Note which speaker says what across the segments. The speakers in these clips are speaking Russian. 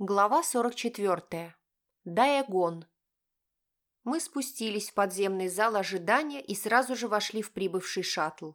Speaker 1: Глава 44. Дайэгон. Мы спустились в подземный зал ожидания и сразу же вошли в прибывший шаттл.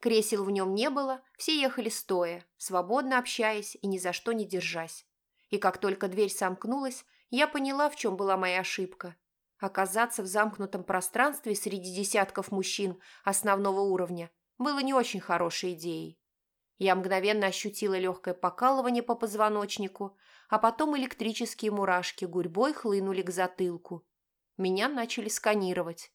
Speaker 1: Кресел в нем не было, все ехали стоя, свободно общаясь и ни за что не держась. И как только дверь сомкнулась, я поняла, в чем была моя ошибка. Оказаться в замкнутом пространстве среди десятков мужчин основного уровня было не очень хорошей идеей. Я мгновенно ощутила легкое покалывание по позвоночнику, а потом электрические мурашки гурьбой хлынули к затылку. Меня начали сканировать.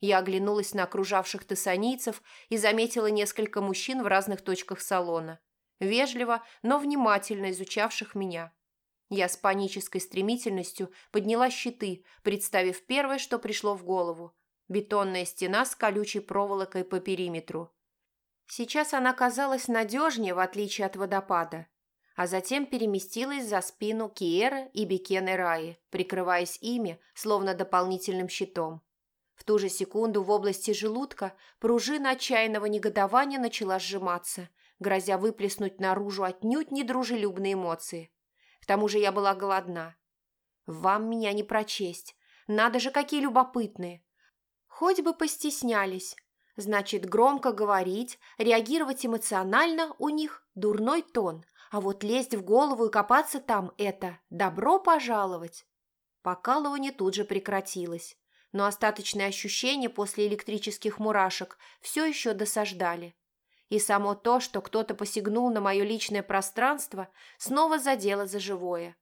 Speaker 1: Я оглянулась на окружавших тессанийцев и заметила несколько мужчин в разных точках салона, вежливо, но внимательно изучавших меня. Я с панической стремительностью подняла щиты, представив первое, что пришло в голову – бетонная стена с колючей проволокой по периметру. Сейчас она казалась надежнее, в отличие от водопада, а затем переместилась за спину Киера и Бекены Раи, прикрываясь ими, словно дополнительным щитом. В ту же секунду в области желудка пружина отчаянного негодования начала сжиматься, грозя выплеснуть наружу отнюдь недружелюбные эмоции. К тому же я была голодна. «Вам меня не прочесть. Надо же, какие любопытные!» Хоть бы постеснялись. Значит, громко говорить, реагировать эмоционально у них дурной тон, а вот лезть в голову и копаться там – это добро пожаловать. Покалывание тут же прекратилось но остаточные ощущения после электрических мурашек все еще досаждали. И само то, что кто-то посягнул на мое личное пространство, снова задело за живое.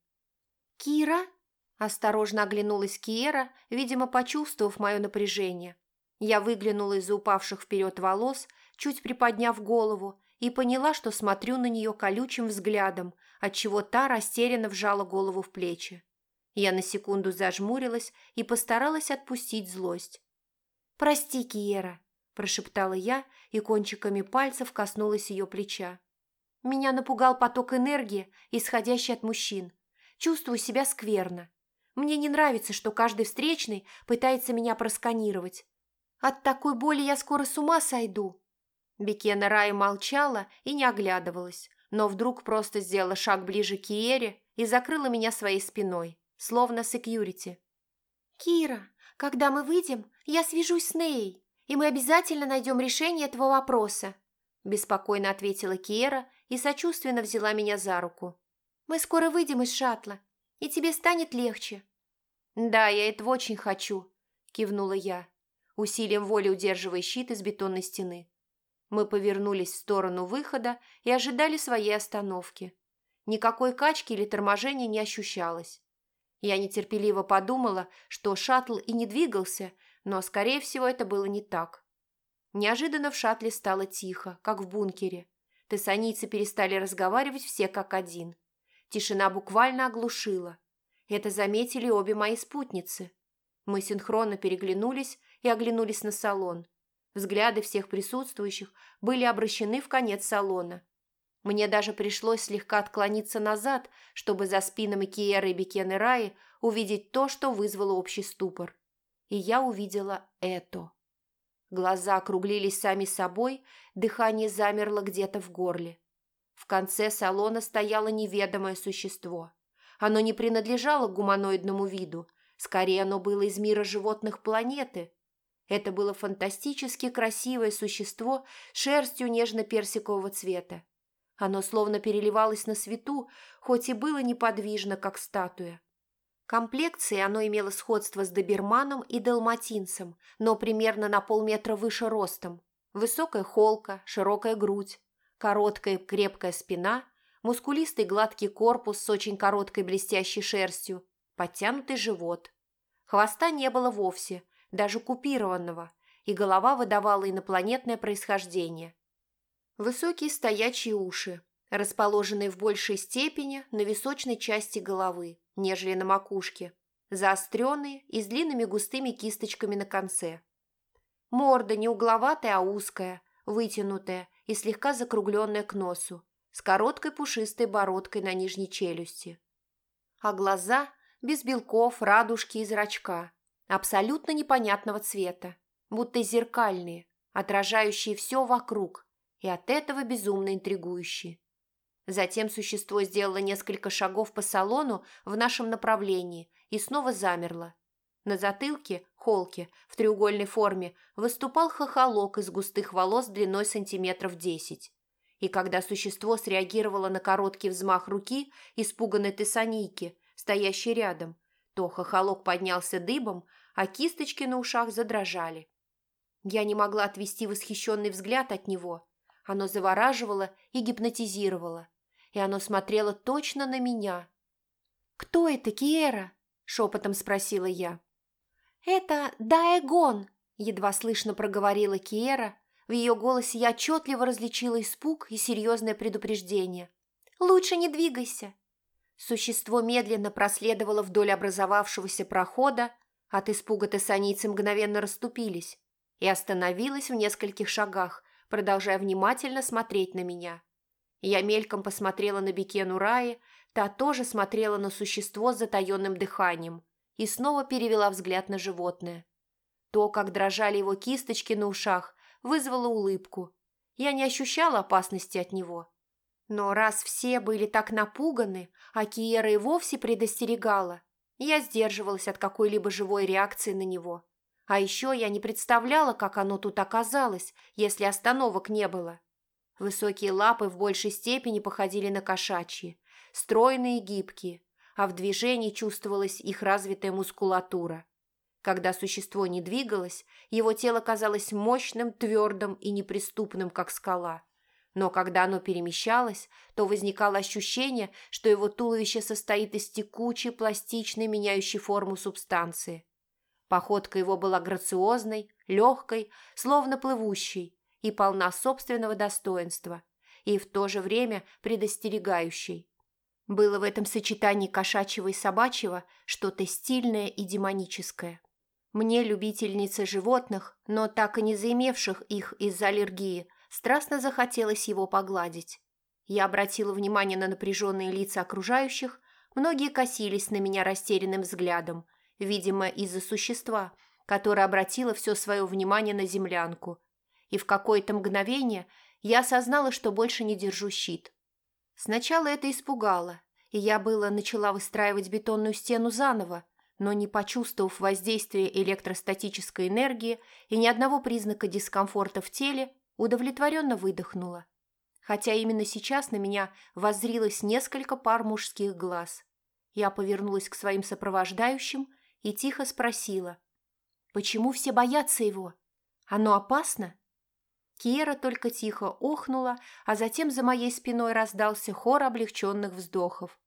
Speaker 1: «Кира?» – осторожно оглянулась Киера, видимо, почувствовав мое напряжение. Я выглянула из-за упавших вперед волос, чуть приподняв голову, и поняла, что смотрю на нее колючим взглядом, отчего та растерянно вжала голову в плечи. Я на секунду зажмурилась и постаралась отпустить злость. «Прости, Киера», – прошептала я и кончиками пальцев коснулась ее плеча. Меня напугал поток энергии, исходящий от мужчин. Чувствую себя скверно. Мне не нравится, что каждый встречный пытается меня просканировать. От такой боли я скоро с ума сойду. Бекена Рая молчала и не оглядывалась, но вдруг просто сделала шаг ближе к Киере и закрыла меня своей спиной словно секьюрити. «Кира, когда мы выйдем, я свяжусь с Ней, и мы обязательно найдем решение этого вопроса», беспокойно ответила Кира и сочувственно взяла меня за руку. «Мы скоро выйдем из шаттла, и тебе станет легче». «Да, я этого очень хочу», – кивнула я, усилием воли удерживая щит из бетонной стены. Мы повернулись в сторону выхода и ожидали своей остановки. Никакой качки или торможения не ощущалось. Я нетерпеливо подумала, что шаттл и не двигался, но, скорее всего, это было не так. Неожиданно в шаттле стало тихо, как в бункере. Тессанийцы перестали разговаривать все как один. Тишина буквально оглушила. Это заметили обе мои спутницы. Мы синхронно переглянулись и оглянулись на салон. Взгляды всех присутствующих были обращены в конец салона. Мне даже пришлось слегка отклониться назад, чтобы за спинами Киеры и Бекены Раи увидеть то, что вызвало общий ступор. И я увидела это. Глаза округлились сами собой, дыхание замерло где-то в горле. В конце салона стояло неведомое существо. Оно не принадлежало гуманоидному виду, скорее оно было из мира животных планеты. Это было фантастически красивое существо с шерстью нежно-персикового цвета. Оно словно переливалось на свету, хоть и было неподвижно, как статуя. Комплекцией оно имело сходство с доберманом и далматинцем, но примерно на полметра выше ростом. Высокая холка, широкая грудь, короткая крепкая спина, мускулистый гладкий корпус с очень короткой блестящей шерстью, подтянутый живот. Хвоста не было вовсе, даже купированного, и голова выдавала инопланетное происхождение – Высокие стоячие уши, расположенные в большей степени на височной части головы, нежели на макушке, заостренные и с длинными густыми кисточками на конце. Морда не угловатая, а узкая, вытянутая и слегка закругленная к носу, с короткой пушистой бородкой на нижней челюсти. А глаза без белков, радужки и зрачка, абсолютно непонятного цвета, будто зеркальные, отражающие все вокруг, и от этого безумно интригующий. Затем существо сделало несколько шагов по салону в нашем направлении и снова замерло. На затылке, холке, в треугольной форме, выступал хохолок из густых волос длиной сантиметров десять. И когда существо среагировало на короткий взмах руки испуганной тессанийки, стоящей рядом, то хохолок поднялся дыбом, а кисточки на ушах задрожали. Я не могла отвести восхищенный взгляд от него. Оно завораживало и гипнотизировало и оно смотрело точно на меня. «Кто это, Киера?» – шепотом спросила я. «Это Даэгон», – едва слышно проговорила Киера. В ее голосе я отчетливо различила испуг и серьезное предупреждение. «Лучше не двигайся». Существо медленно проследовало вдоль образовавшегося прохода, от испуга тессанийцы мгновенно расступились и остановилось в нескольких шагах, продолжая внимательно смотреть на меня. Я мельком посмотрела на Бекену Раи, та тоже смотрела на существо с затаенным дыханием и снова перевела взгляд на животное. То, как дрожали его кисточки на ушах, вызвало улыбку. Я не ощущала опасности от него. Но раз все были так напуганы, а Киера и вовсе предостерегала, я сдерживалась от какой-либо живой реакции на него. А еще я не представляла, как оно тут оказалось, если остановок не было. Высокие лапы в большей степени походили на кошачьи, стройные и гибкие, а в движении чувствовалась их развитая мускулатура. Когда существо не двигалось, его тело казалось мощным, твердым и неприступным, как скала. Но когда оно перемещалось, то возникало ощущение, что его туловище состоит из текучей, пластичной, меняющей форму субстанции. Походка его была грациозной, легкой, словно плывущей, и полна собственного достоинства, и в то же время предостерегающей. Было в этом сочетании кошачьего и собачьего что-то стильное и демоническое. Мне, любительнице животных, но так и не заимевших их из-за аллергии, страстно захотелось его погладить. Я обратила внимание на напряженные лица окружающих, многие косились на меня растерянным взглядом, видимо, из-за существа, которое обратило все свое внимание на землянку, и в какое-то мгновение я осознала, что больше не держу щит. Сначала это испугало, и я было начала выстраивать бетонную стену заново, но не почувствовав воздействия электростатической энергии и ни одного признака дискомфорта в теле, удовлетворенно выдохнула. Хотя именно сейчас на меня воззрилось несколько пар мужских глаз. Я повернулась к своим сопровождающим и тихо спросила. «Почему все боятся его? Оно опасно?» Киера только тихо охнула, а затем за моей спиной раздался хор облегченных вздохов.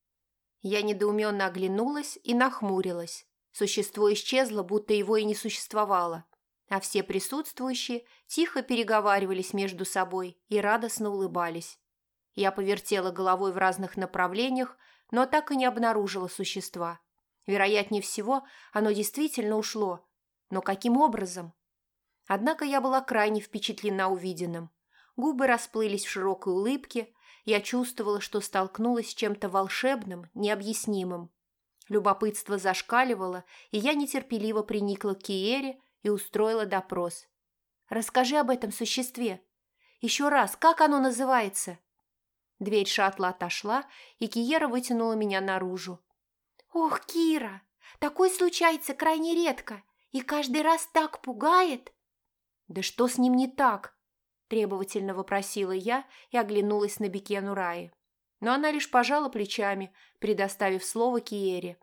Speaker 1: Я недоуменно оглянулась и нахмурилась. Существо исчезло, будто его и не существовало, а все присутствующие тихо переговаривались между собой и радостно улыбались. Я повертела головой в разных направлениях, но так и не обнаружила существа. Вероятнее всего, оно действительно ушло. Но каким образом? Однако я была крайне впечатлена увиденным. Губы расплылись в широкой улыбке, я чувствовала, что столкнулась с чем-то волшебным, необъяснимым. Любопытство зашкаливало, и я нетерпеливо приникла к Киере и устроила допрос. «Расскажи об этом существе. Еще раз, как оно называется?» Дверь шаттла отошла, и Киера вытянула меня наружу. «Ох, Кира, такое случается крайне редко и каждый раз так пугает!» «Да что с ним не так?» – требовательно вопросила я и оглянулась на Бекену Раи. Но она лишь пожала плечами, предоставив слово Киере.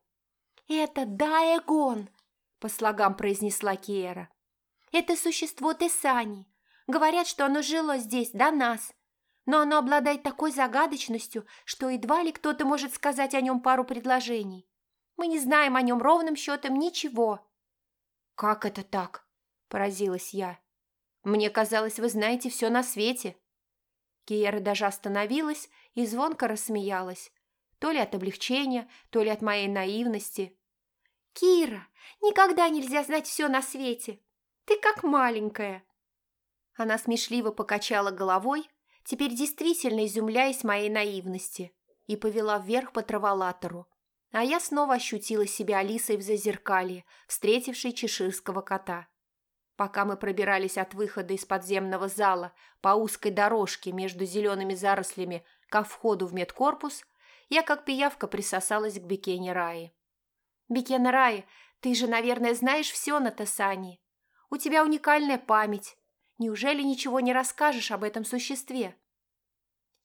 Speaker 1: «Это Даэгон!» – по слогам произнесла Киера. «Это существо Тесани. Говорят, что оно жило здесь до нас. Но оно обладает такой загадочностью, что едва ли кто-то может сказать о нем пару предложений. Мы не знаем о нем ровным счетом ничего». «Как это так?» – поразилась я. Мне казалось, вы знаете все на свете». Киера даже остановилась и звонко рассмеялась. То ли от облегчения, то ли от моей наивности. «Кира, никогда нельзя знать все на свете. Ты как маленькая». Она смешливо покачала головой, теперь действительно изумляясь моей наивности, и повела вверх по траволатору. А я снова ощутила себя Алисой в зазеркалье, встретившей чеширского кота. Пока мы пробирались от выхода из подземного зала по узкой дорожке между зелеными зарослями ко входу в медкорпус, я как пиявка присосалась к Бекене Раи. «Бекена Раи, ты же, наверное, знаешь все на Тасане. У тебя уникальная память. Неужели ничего не расскажешь об этом существе?»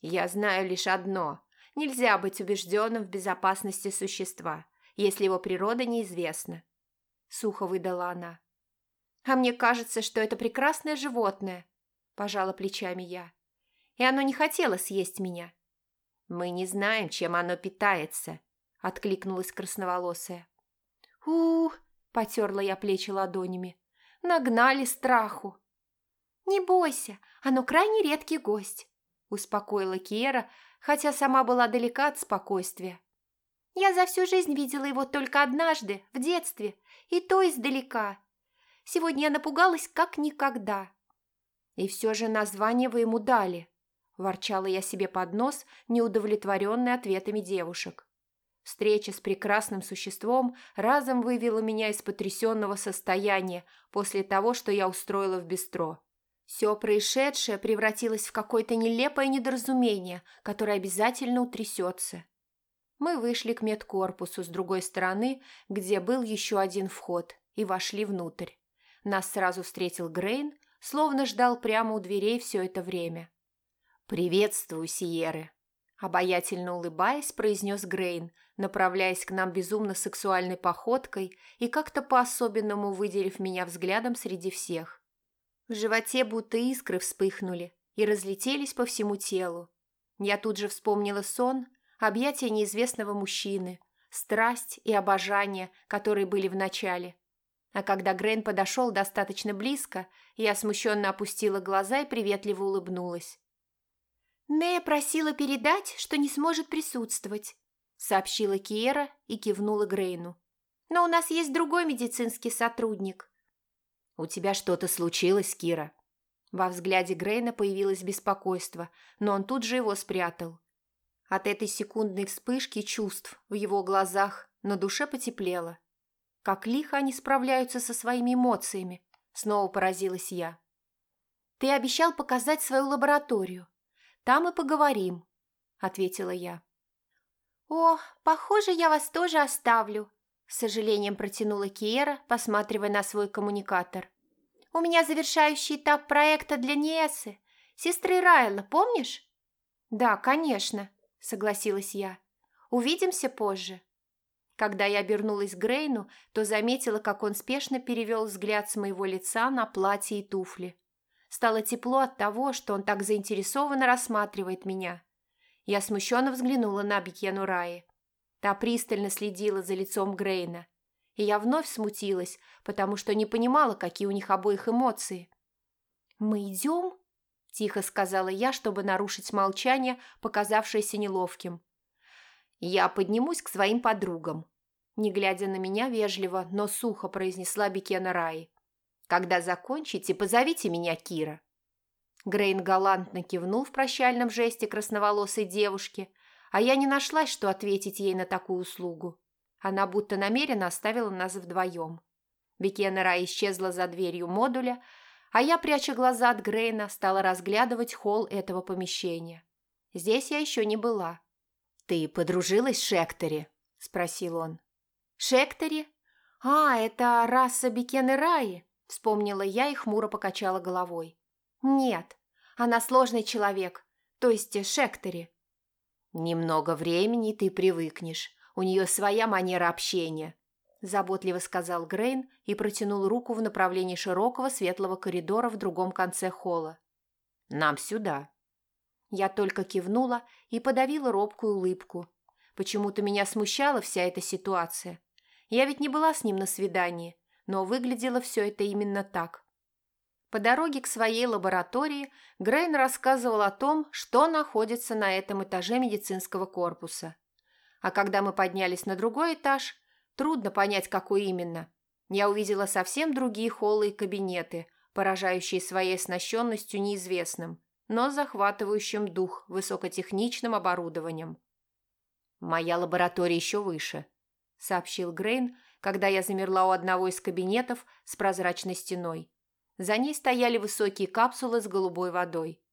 Speaker 1: «Я знаю лишь одно. Нельзя быть убежденным в безопасности существа, если его природа неизвестна», — сухо выдала она. «А мне кажется, что это прекрасное животное», – пожала плечами я. «И оно не хотело съесть меня». «Мы не знаем, чем оно питается», – откликнулась красноволосая. У, -у потерла я плечи ладонями. «Нагнали страху». «Не бойся, оно крайне редкий гость», – успокоила Киера, хотя сама была далека от спокойствия. «Я за всю жизнь видела его только однажды, в детстве, и то издалека, Сегодня я напугалась как никогда. И все же название вы ему дали. Ворчала я себе под нос, неудовлетворенная ответами девушек. Встреча с прекрасным существом разом вывела меня из потрясенного состояния после того, что я устроила в бистро. Все происшедшее превратилось в какое-то нелепое недоразумение, которое обязательно утрясется. Мы вышли к медкорпусу с другой стороны, где был еще один вход, и вошли внутрь. Нас сразу встретил Грейн, словно ждал прямо у дверей все это время. «Приветствую, Сиеры!» Обаятельно улыбаясь, произнес Грейн, направляясь к нам безумно сексуальной походкой и как-то по-особенному выделив меня взглядом среди всех. В животе будто искры вспыхнули и разлетелись по всему телу. Я тут же вспомнила сон, объятия неизвестного мужчины, страсть и обожание, которые были в начале, а когда Грейн подошел достаточно близко, я смущенно опустила глаза и приветливо улыбнулась. «Нея просила передать, что не сможет присутствовать», сообщила Киера и кивнула Грейну. «Но у нас есть другой медицинский сотрудник». «У тебя что-то случилось, Кира?» Во взгляде Грейна появилось беспокойство, но он тут же его спрятал. От этой секундной вспышки чувств в его глазах на душе потеплело. Как лихо они справляются со своими эмоциями, снова поразилась я. Ты обещал показать свою лабораторию. Там и поговорим, ответила я. О, похоже, я вас тоже оставлю, с сожалением протянула Киера, посматривая на свой коммуникатор. У меня завершающий этап проекта для Ниэсы, сестры Райла, помнишь? Да, конечно, согласилась я. Увидимся позже. Когда я обернулась к Грейну, то заметила, как он спешно перевел взгляд с моего лица на платье и туфли. Стало тепло от того, что он так заинтересованно рассматривает меня. Я смущенно взглянула на Бикену Раи. Та пристально следила за лицом Грейна. И я вновь смутилась, потому что не понимала, какие у них обоих эмоции. «Мы идем?» – тихо сказала я, чтобы нарушить молчание, показавшееся неловким. «Я поднимусь к своим подругам», не глядя на меня вежливо, но сухо произнесла Бекена Раи. «Когда закончите, позовите меня Кира». Грейн галантно кивнул в прощальном жесте красноволосой девушки, а я не нашлась, что ответить ей на такую услугу. Она будто намеренно оставила нас вдвоем. Бекена Рай исчезла за дверью модуля, а я, пряча глаза от Грейна, стала разглядывать холл этого помещения. Здесь я еще не была. «Ты подружилась с Шектори?» – спросил он. Шектори? А, это раса Бекены Раи, вспомнила я и хмуро покачала головой. Нет, она сложный человек, то есть Шектори. Немного времени ты привыкнешь, у нее своя манера общения, заботливо сказал Грейн и протянул руку в направлении широкого светлого коридора в другом конце холла. «Нам сюда». Я только кивнула и подавила робкую улыбку. Почему-то меня смущала вся эта ситуация. Я ведь не была с ним на свидании, но выглядело все это именно так. По дороге к своей лаборатории Грейн рассказывал о том, что находится на этом этаже медицинского корпуса. А когда мы поднялись на другой этаж, трудно понять, какой именно. Я увидела совсем другие холлы и кабинеты, поражающие своей оснащенностью неизвестным, но захватывающим дух высокотехничным оборудованием. Моя лаборатория еще выше – сообщил Грейн, когда я замерла у одного из кабинетов с прозрачной стеной. За ней стояли высокие капсулы с голубой водой.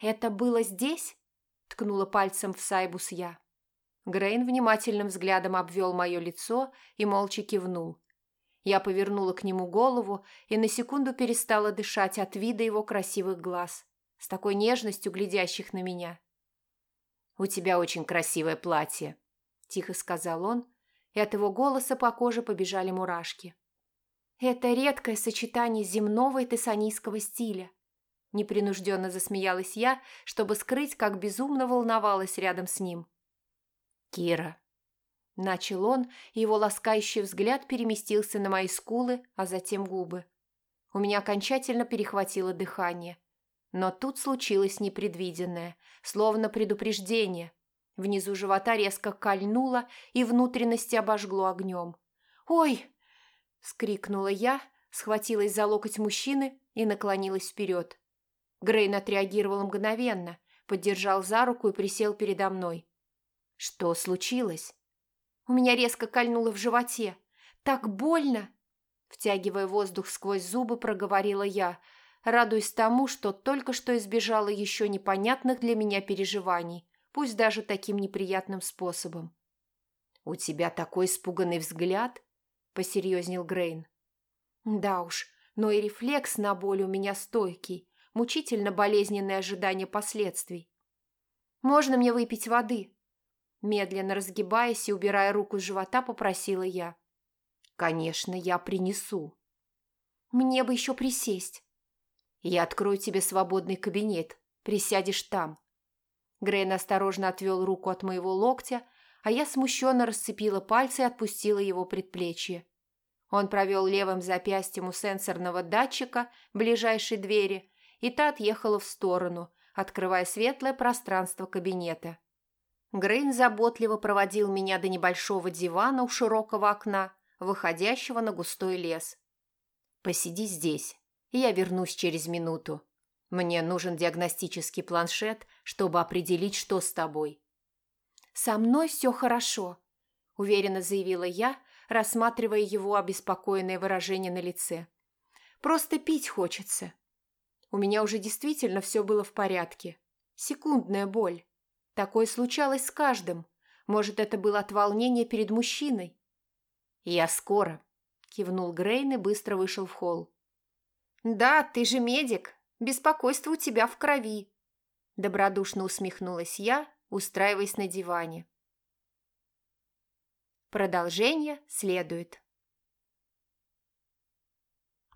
Speaker 1: «Это было здесь?» – ткнула пальцем в Сайбус я. Грейн внимательным взглядом обвел мое лицо и молча кивнул. Я повернула к нему голову и на секунду перестала дышать от вида его красивых глаз, с такой нежностью глядящих на меня. «У тебя очень красивое платье», – тихо сказал он, и от его голоса по коже побежали мурашки. «Это редкое сочетание земного и тессанийского стиля», – непринужденно засмеялась я, чтобы скрыть, как безумно волновалась рядом с ним. «Кира», – начал он, и его ласкающий взгляд переместился на мои скулы, а затем губы. У меня окончательно перехватило дыхание. Но тут случилось непредвиденное, словно предупреждение – Внизу живота резко кольнуло и внутренности обожгло огнем. «Ой!» – скрикнула я, схватилась за локоть мужчины и наклонилась вперед. Грейн отреагировал мгновенно, поддержал за руку и присел передо мной. «Что случилось?» «У меня резко кольнуло в животе. Так больно!» Втягивая воздух сквозь зубы, проговорила я, радуясь тому, что только что избежала еще непонятных для меня переживаний – пусть даже таким неприятным способом. «У тебя такой испуганный взгляд?» – посерьезнел Грейн. «Да уж, но и рефлекс на боль у меня стойкий, мучительно болезненное ожидание последствий. Можно мне выпить воды?» Медленно разгибаясь и убирая руку с живота, попросила я. «Конечно, я принесу». «Мне бы еще присесть». «Я открою тебе свободный кабинет. Присядешь там. Грейн осторожно отвел руку от моего локтя, а я смущенно расцепила пальцы и отпустила его предплечье. Он провел левым запястьем у сенсорного датчика ближайшей двери, и та отъехала в сторону, открывая светлое пространство кабинета. Грейн заботливо проводил меня до небольшого дивана у широкого окна, выходящего на густой лес. «Посиди здесь, и я вернусь через минуту», мне нужен диагностический планшет, чтобы определить, что с тобой». «Со мной все хорошо», – уверенно заявила я, рассматривая его обеспокоенное выражение на лице. «Просто пить хочется». У меня уже действительно все было в порядке. Секундная боль. Такое случалось с каждым. Может, это было от волнения перед мужчиной? «Я скоро», – кивнул Грейн и быстро вышел в холл. «Да, ты же медик», Беспокойство у тебя в крови», – добродушно усмехнулась я, устраиваясь на диване. Продолжение следует.